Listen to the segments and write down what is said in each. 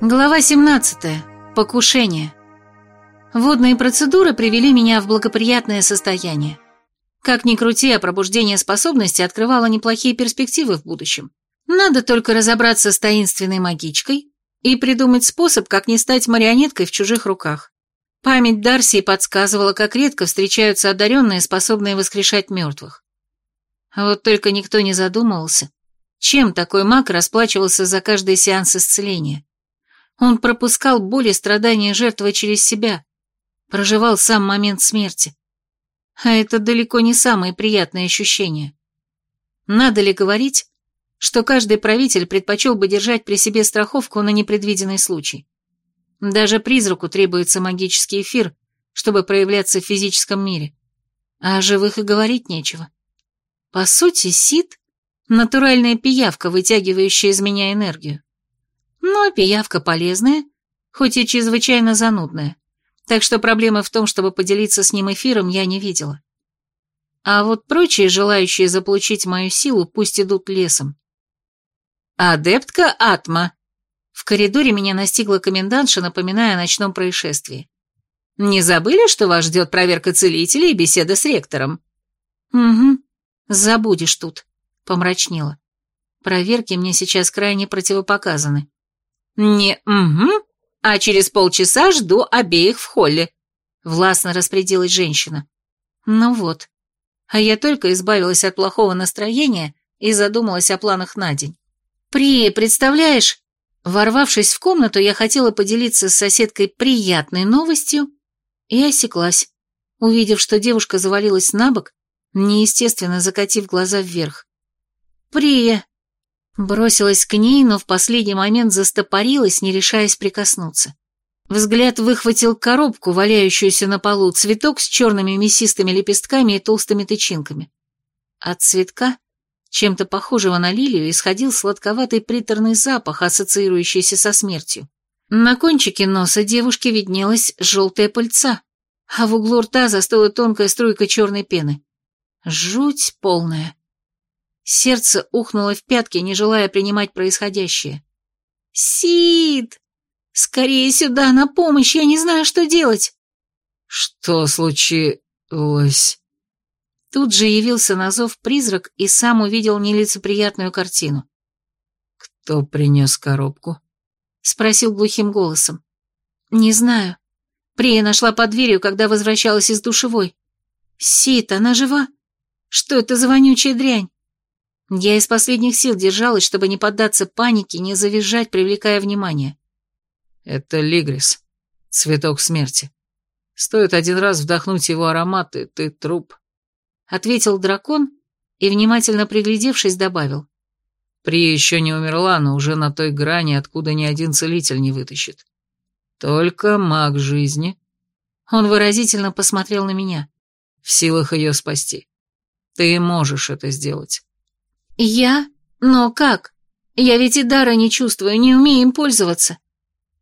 Глава 17. Покушение. Водные процедуры привели меня в благоприятное состояние. Как ни крути, а пробуждение способности открывало неплохие перспективы в будущем. Надо только разобраться с таинственной магичкой и придумать способ, как не стать марионеткой в чужих руках. Память Дарси подсказывала, как редко встречаются одаренные, способные воскрешать мертвых. Вот только никто не задумывался, чем такой маг расплачивался за каждый сеанс исцеления. Он пропускал боль и страдания жертвы через себя, проживал сам момент смерти. А это далеко не самые приятные ощущения. Надо ли говорить, что каждый правитель предпочел бы держать при себе страховку на непредвиденный случай? Даже призраку требуется магический эфир, чтобы проявляться в физическом мире. А о живых и говорить нечего. По сути, Сид — натуральная пиявка, вытягивающая из меня энергию. Но пиявка полезная, хоть и чрезвычайно занудная, так что проблемы в том, чтобы поделиться с ним эфиром, я не видела. А вот прочие, желающие заполучить мою силу, пусть идут лесом. «Адептка Атма!» В коридоре меня настигла комендантша, напоминая о ночном происшествии. «Не забыли, что вас ждет проверка целителей и беседа с ректором?» «Угу, забудешь тут», — помрачнела. «Проверки мне сейчас крайне противопоказаны. «Не угу, а через полчаса жду обеих в холле», — властно распорядилась женщина. «Ну вот. А я только избавилась от плохого настроения и задумалась о планах на день. При, представляешь?» Ворвавшись в комнату, я хотела поделиться с соседкой приятной новостью и осеклась, увидев, что девушка завалилась на бок, неестественно закатив глаза вверх. «Прия, Бросилась к ней, но в последний момент застопорилась, не решаясь прикоснуться. Взгляд выхватил коробку, валяющуюся на полу, цветок с черными мясистыми лепестками и толстыми тычинками. От цветка, чем-то похожего на лилию, исходил сладковатый приторный запах, ассоциирующийся со смертью. На кончике носа девушки виднелась желтая пыльца, а в углу рта застыла тонкая струйка черной пены. Жуть полная. Сердце ухнуло в пятки, не желая принимать происходящее. «Сид! Скорее сюда, на помощь, я не знаю, что делать!» «Что случилось?» Тут же явился на зов призрак и сам увидел нелицеприятную картину. «Кто принес коробку?» — спросил глухим голосом. «Не знаю. Прия нашла под дверью, когда возвращалась из душевой. Сид, она жива? Что это за вонючая дрянь?» Я из последних сил держалась, чтобы не поддаться панике, не завизжать, привлекая внимание. Это лигрис, цветок смерти. Стоит один раз вдохнуть его аромат, и ты труп. Ответил дракон и, внимательно приглядевшись, добавил. При еще не умерла, но уже на той грани, откуда ни один целитель не вытащит. Только маг жизни. Он выразительно посмотрел на меня. В силах ее спасти. Ты можешь это сделать. «Я? Но как? Я ведь и дара не чувствую, не умею им пользоваться».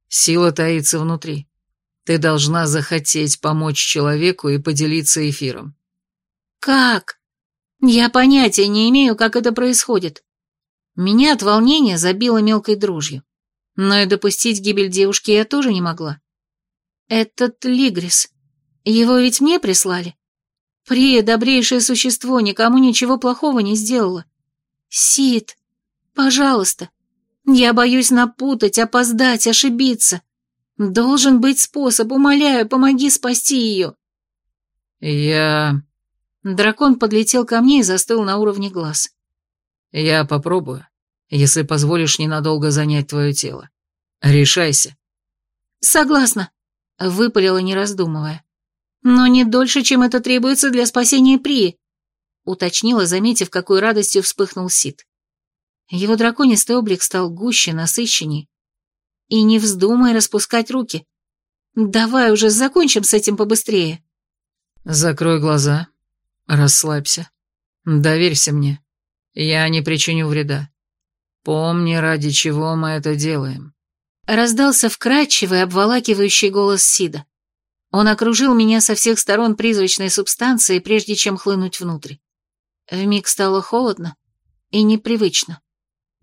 «Сила таится внутри. Ты должна захотеть помочь человеку и поделиться эфиром». «Как? Я понятия не имею, как это происходит». Меня от волнения забило мелкой дрожью. Но и допустить гибель девушки я тоже не могла. «Этот Лигрис. Его ведь мне прислали?» Прия, добрейшее существо, никому ничего плохого не сделала. «Сид, пожалуйста, я боюсь напутать, опоздать, ошибиться. Должен быть способ, умоляю, помоги спасти ее». «Я...» Дракон подлетел ко мне и застыл на уровне глаз. «Я попробую, если позволишь ненадолго занять твое тело. Решайся». «Согласна», — выпалила, не раздумывая. «Но не дольше, чем это требуется для спасения Прии уточнила, заметив, какой радостью вспыхнул Сид. Его драконистый облик стал гуще, насыщенней. И не вздумай распускать руки. Давай уже закончим с этим побыстрее. Закрой глаза, расслабься, доверься мне. Я не причиню вреда. Помни, ради чего мы это делаем. Раздался вкрадчивый, обволакивающий голос Сида. Он окружил меня со всех сторон призрачной субстанцией, прежде чем хлынуть внутрь. Вмиг стало холодно и непривычно.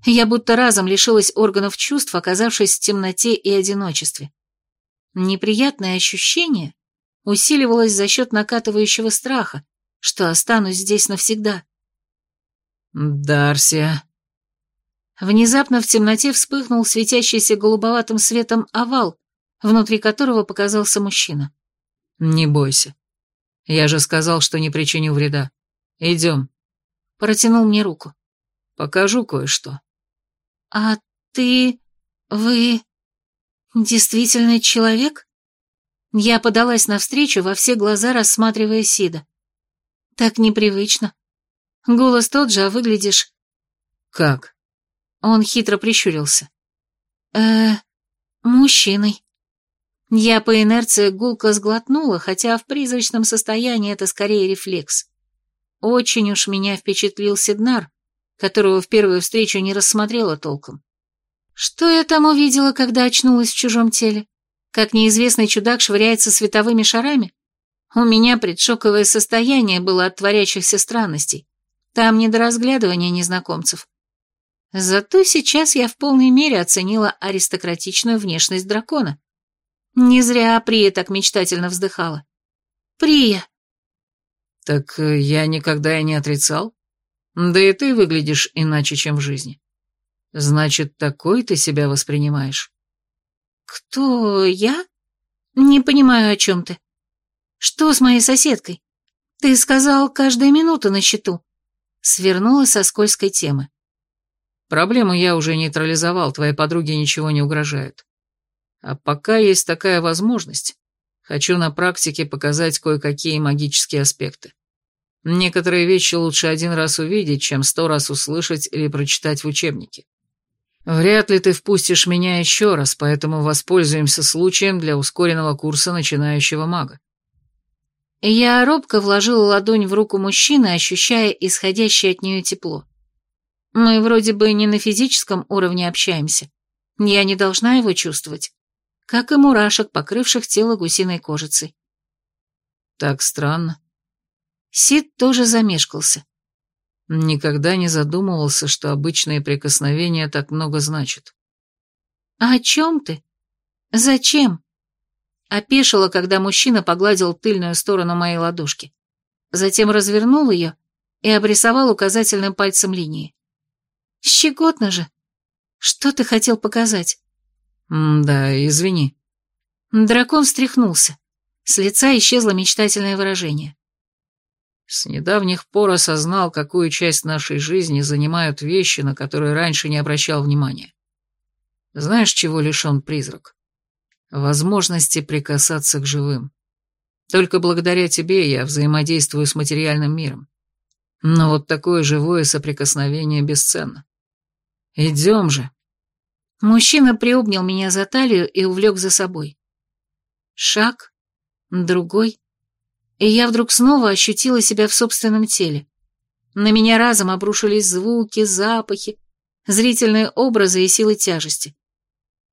Я будто разом лишилась органов чувств, оказавшись в темноте и одиночестве. Неприятное ощущение усиливалось за счет накатывающего страха, что останусь здесь навсегда. «Дарсия». Внезапно в темноте вспыхнул светящийся голубоватым светом овал, внутри которого показался мужчина. «Не бойся. Я же сказал, что не причиню вреда. Идем». Протянул мне руку. «Покажу кое-что». «А ты... вы... действительно человек?» Я подалась навстречу, во все глаза рассматривая Сида. «Так непривычно. Голос тот же, а выглядишь...» «Как?» Он хитро прищурился. э мужчиной». Я по инерции гулко сглотнула, хотя в призрачном состоянии это скорее рефлекс. Очень уж меня впечатлил Сиднар, которого в первую встречу не рассмотрела толком. Что я там увидела, когда очнулась в чужом теле? Как неизвестный чудак швыряется световыми шарами? У меня предшоковое состояние было от творящихся странностей. Там не до разглядывания незнакомцев. Зато сейчас я в полной мере оценила аристократичную внешность дракона. Не зря Прия так мечтательно вздыхала. «Прия!» «Так э, я никогда и не отрицал. Да и ты выглядишь иначе, чем в жизни. Значит, такой ты себя воспринимаешь?» «Кто я? Не понимаю, о чем ты. Что с моей соседкой? Ты сказал, каждая минута на счету». Свернула со скользкой темы. Проблему я уже нейтрализовал, твоей подруге ничего не угрожает. А пока есть такая возможность, хочу на практике показать кое-какие магические аспекты. Некоторые вещи лучше один раз увидеть, чем сто раз услышать или прочитать в учебнике. Вряд ли ты впустишь меня еще раз, поэтому воспользуемся случаем для ускоренного курса начинающего мага. Я робко вложила ладонь в руку мужчины, ощущая исходящее от нее тепло. Мы вроде бы не на физическом уровне общаемся. Я не должна его чувствовать. Как и мурашек, покрывших тело гусиной кожицей. Так странно. Сид тоже замешкался. Никогда не задумывался, что обычные прикосновения так много значат. «А о чем ты? Зачем?» Опешила, когда мужчина погладил тыльную сторону моей ладошки. Затем развернул ее и обрисовал указательным пальцем линии. Щекотно же. Что ты хотел показать? М да, извини. Дракон встряхнулся. С лица исчезло мечтательное выражение. С недавних пор осознал, какую часть нашей жизни занимают вещи, на которые раньше не обращал внимания. Знаешь, чего лишен призрак? Возможности прикасаться к живым. Только благодаря тебе я взаимодействую с материальным миром. Но вот такое живое соприкосновение бесценно. Идем же. Мужчина приобнял меня за талию и увлек за собой. Шаг, другой, и я вдруг снова ощутила себя в собственном теле. На меня разом обрушились звуки, запахи, зрительные образы и силы тяжести.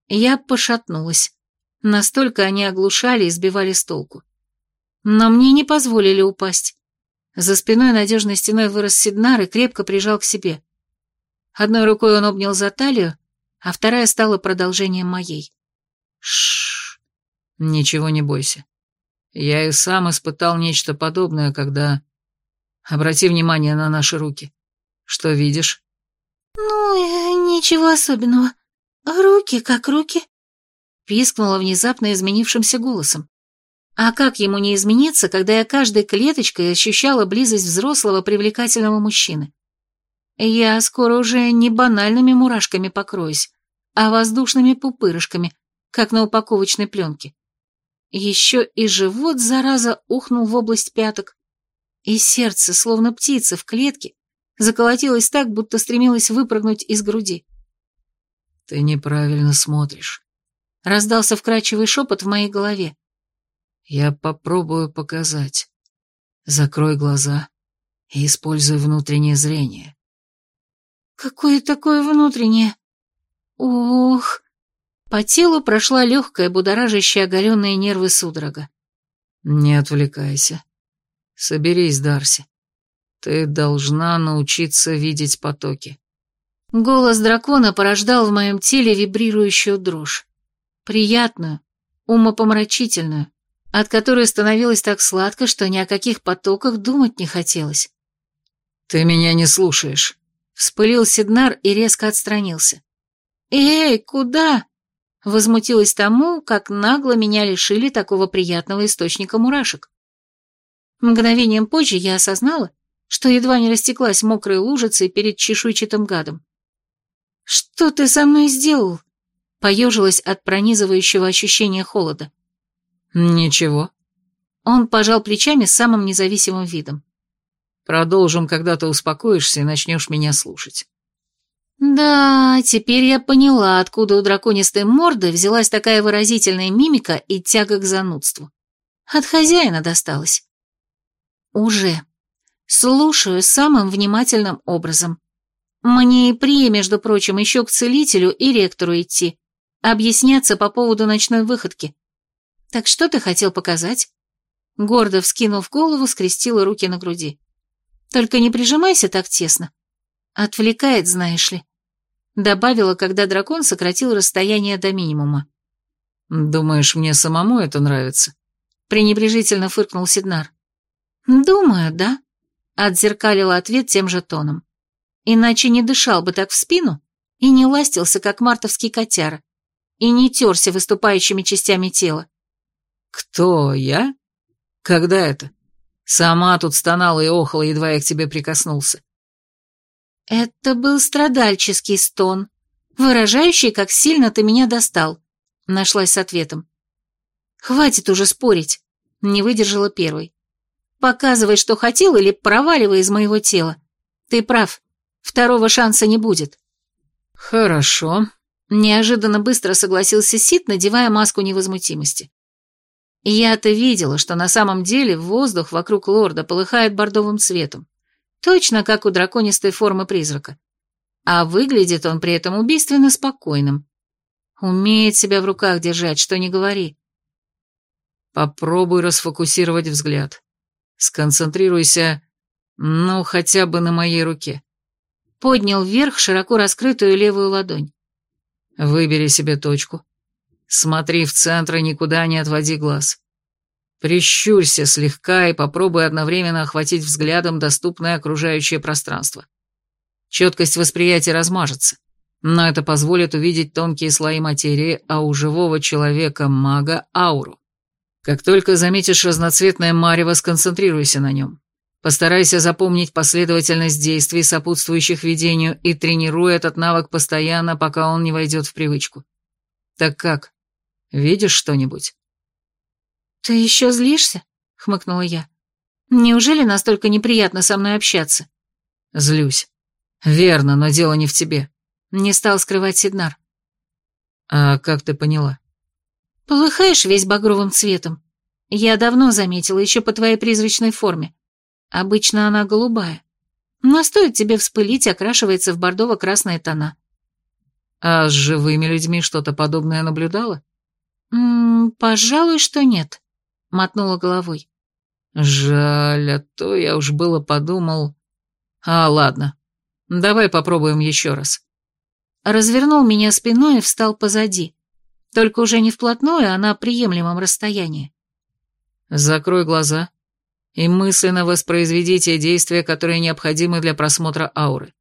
Я пошатнулась. Настолько они оглушали и сбивали с толку. Но мне не позволили упасть. За спиной надежной стеной вырос Сиднар и крепко прижал к себе. Одной рукой он обнял за талию, а вторая стала продолжением моей. Шш, ничего не бойся. Я и сам испытал нечто подобное, когда... Обрати внимание на наши руки. Что видишь? Ну, ничего особенного. Руки как руки. Пискнула внезапно изменившимся голосом. А как ему не измениться, когда я каждой клеточкой ощущала близость взрослого привлекательного мужчины? Я скоро уже не банальными мурашками покроюсь, а воздушными пупырышками, как на упаковочной пленке. Еще и живот, зараза, ухнул в область пяток, и сердце, словно птица в клетке, заколотилось так, будто стремилось выпрыгнуть из груди. «Ты неправильно смотришь», — раздался вкрадчивый шепот в моей голове. «Я попробую показать. Закрой глаза и используй внутреннее зрение. Какое такое внутреннее? Ох! По телу прошла легкая, будоражащая оголенные нервы судорога. Не отвлекайся. Соберись, Дарси. Ты должна научиться видеть потоки. Голос дракона порождал в моем теле вибрирующую дрожь. Приятную, умопомрачительную, от которой становилось так сладко, что ни о каких потоках думать не хотелось. «Ты меня не слушаешь», — вспылил Сиднар и резко отстранился. «Эй, куда?» — возмутилась тому, как нагло меня лишили такого приятного источника мурашек. Мгновением позже я осознала, что едва не растеклась мокрой лужицей перед чешуйчатым гадом. «Что ты со мной сделал?» — поежилась от пронизывающего ощущения холода. «Ничего». Он пожал плечами с самым независимым видом. «Продолжим, когда ты успокоишься и начнешь меня слушать». Да, теперь я поняла, откуда у драконистой морды взялась такая выразительная мимика и тяга к занудству. От хозяина досталось. Уже. Слушаю самым внимательным образом. Мне и при, между прочим, еще к целителю и ректору идти, объясняться по поводу ночной выходки. Так что ты хотел показать? Гордо вскинув голову, скрестила руки на груди. Только не прижимайся так тесно. Отвлекает, знаешь ли. Добавила, когда дракон сократил расстояние до минимума. «Думаешь, мне самому это нравится?» Пренебрежительно фыркнул Сиднар. «Думаю, да», — отзеркалила ответ тем же тоном. «Иначе не дышал бы так в спину и не ластился, как мартовский котяра, и не терся выступающими частями тела». «Кто, я? Когда это? Сама тут стонала и охала, едва я к тебе прикоснулся». «Это был страдальческий стон, выражающий, как сильно ты меня достал», — нашлась с ответом. «Хватит уже спорить», — не выдержала первой. «Показывай, что хотел, или проваливай из моего тела. Ты прав, второго шанса не будет». «Хорошо», — неожиданно быстро согласился Сид, надевая маску невозмутимости. Я-то видела, что на самом деле воздух вокруг лорда полыхает бордовым цветом, точно как у драконистой формы призрака. А выглядит он при этом убийственно спокойным. Умеет себя в руках держать, что не говори. Попробуй расфокусировать взгляд. Сконцентрируйся, ну, хотя бы на моей руке. Поднял вверх широко раскрытую левую ладонь. Выбери себе точку. Смотри в центр и никуда не отводи глаз. Прищурься слегка и попробуй одновременно охватить взглядом доступное окружающее пространство. Четкость восприятия размажется, но это позволит увидеть тонкие слои материи, а у живого человека-мага – ауру. Как только заметишь разноцветное марево, сконцентрируйся на нем. Постарайся запомнить последовательность действий, сопутствующих видению, и тренируй этот навык постоянно, пока он не войдет в привычку. Так как? Видишь что-нибудь?» «Ты еще злишься?» — хмыкнула я. «Неужели настолько неприятно со мной общаться?» «Злюсь. Верно, но дело не в тебе», — не стал скрывать Сиднар. «А как ты поняла?» «Полыхаешь весь багровым цветом. Я давно заметила, еще по твоей призрачной форме. Обычно она голубая. Но стоит тебе вспылить, окрашивается в бордово-красные тона». «А с живыми людьми что-то подобное наблюдала?» «М -м, «Пожалуй, что нет», — мотнула головой. «Жаль, а то я уж было подумал...» «А, ладно, давай попробуем еще раз». Развернул меня спиной и встал позади, только уже не вплотную, а на приемлемом расстоянии. «Закрой глаза и мысленно воспроизведи те действия, которые необходимы для просмотра ауры.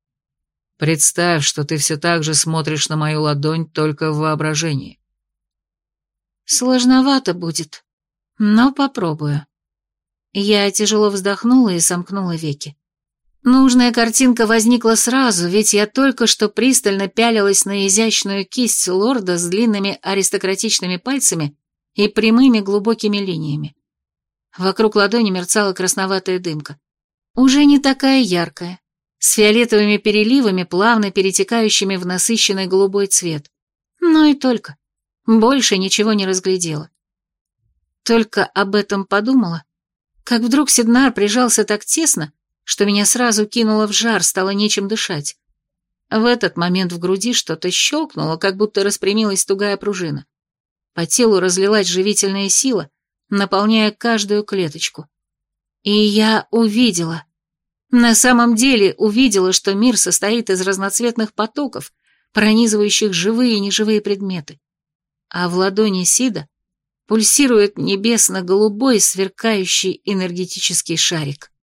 Представь, что ты все так же смотришь на мою ладонь только в воображении. Сложновато будет, но попробую. Я тяжело вздохнула и сомкнула веки. Нужная картинка возникла сразу, ведь я только что пристально пялилась на изящную кисть лорда с длинными аристократичными пальцами и прямыми глубокими линиями. Вокруг ладони мерцала красноватая дымка. Уже не такая яркая, с фиолетовыми переливами, плавно перетекающими в насыщенный голубой цвет. Но и только. Больше ничего не разглядела. Только об этом подумала, как вдруг Сиднар прижался так тесно, что меня сразу кинуло в жар, стало нечем дышать. В этот момент в груди что-то щелкнуло, как будто распрямилась тугая пружина. По телу разлилась живительная сила, наполняя каждую клеточку. И я увидела. На самом деле увидела, что мир состоит из разноцветных потоков, пронизывающих живые и неживые предметы. А в ладони Сида пульсирует небесно-голубой сверкающий энергетический шарик.